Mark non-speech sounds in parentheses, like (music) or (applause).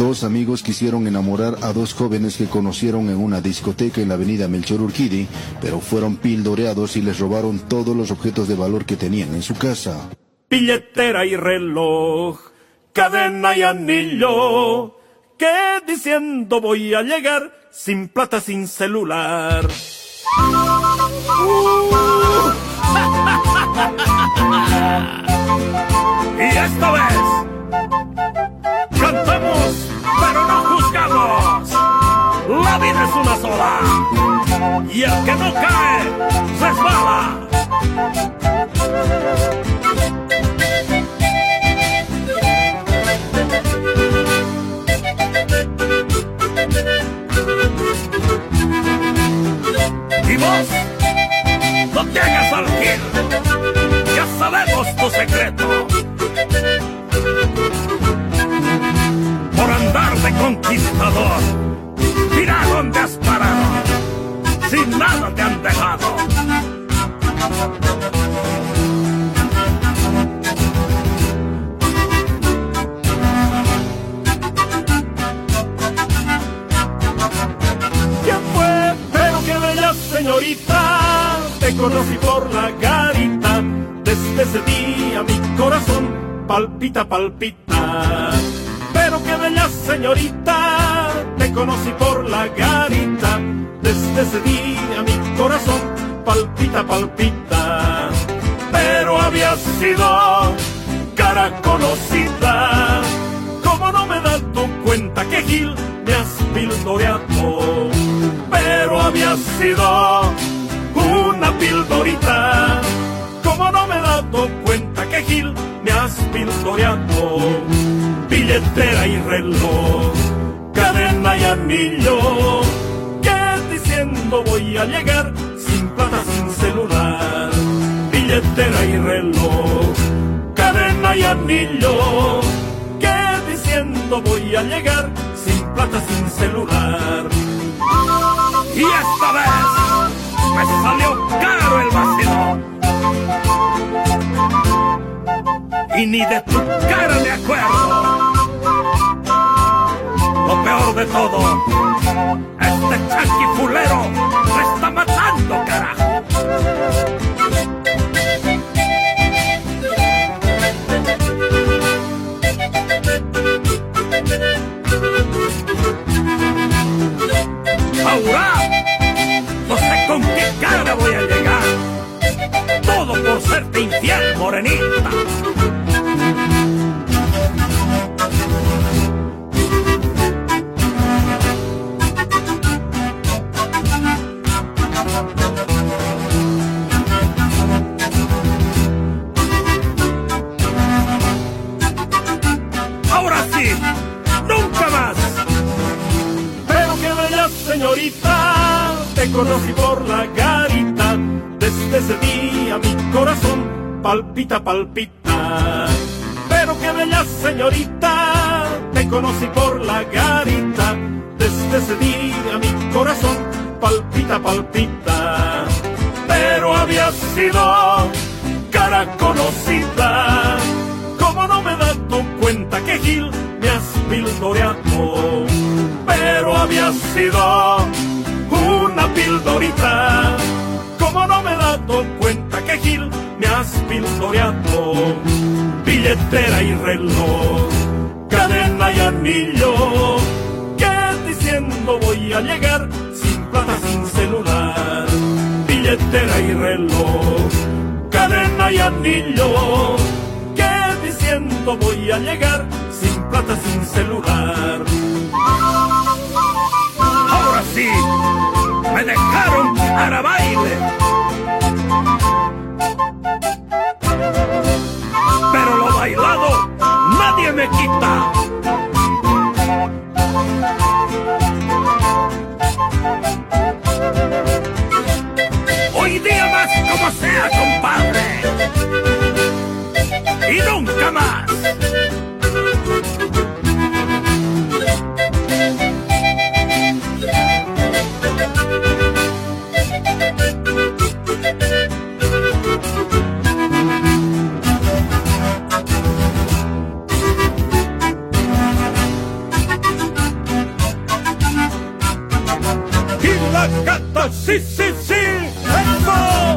Dos amigos quisieron enamorar a dos jóvenes que conocieron en una discoteca en la avenida Melchor Urquidi, pero fueron pildoreados y les robaron todos los objetos de valor que tenían en su casa. Billetera y reloj, cadena y anillo, que diciendo voy a llegar sin plata, sin celular. (laughs) y esta vez La vida es una sola y el que no cae resbala. Y vos, no te hagas al ya sabemos tu secreto. Por andar de conquistador, dónde has parado, sin nada te han dejado. ¿Quién fue? Pero qué bella señorita, te conocí por la garita, desde ese día mi corazón palpita, palpita. Pero qué bella señorita, te conocí la garita, desde ese día mi corazón palpita, palpita. Pero había sido cara conocida, como no me das tu cuenta que Gil me has pildoreado, pero había sido una pildorita, como no me he dado cuenta que Gil me has pildoreado, billetera y reloj, y anillo, que diciendo voy a llegar sin plata, sin celular, billetera y reloj, cadena y anillo, que diciendo voy a llegar sin plata, sin celular. Y esta vez me salió caro el vacío. Y ni de tu cara me acuerdo. De todo, este chanquifulero me está matando, carajo. Ahora, no sé con qué cara voy a llegar. Todo por serte infiel, morenita. Señorita, te conocí por la garita. Desde ese día mi corazón palpita, palpita. Pero qué bella señorita, te conocí por la garita. Desde ese día mi corazón palpita, palpita. Pero había sido cara conocida. Me has pildoreado, billetera y reloj, cadena y anillo, que diciendo voy a llegar sin plata, sin celular, billetera y reloj, cadena y anillo que diciendo voy a llegar sin plata, sin celular. Ahora sí, me dejaron para baile. Nadie me quita. Hoy día más como sea, compadre y nunca más. Gata, sí, sí, sí, ¡Eso!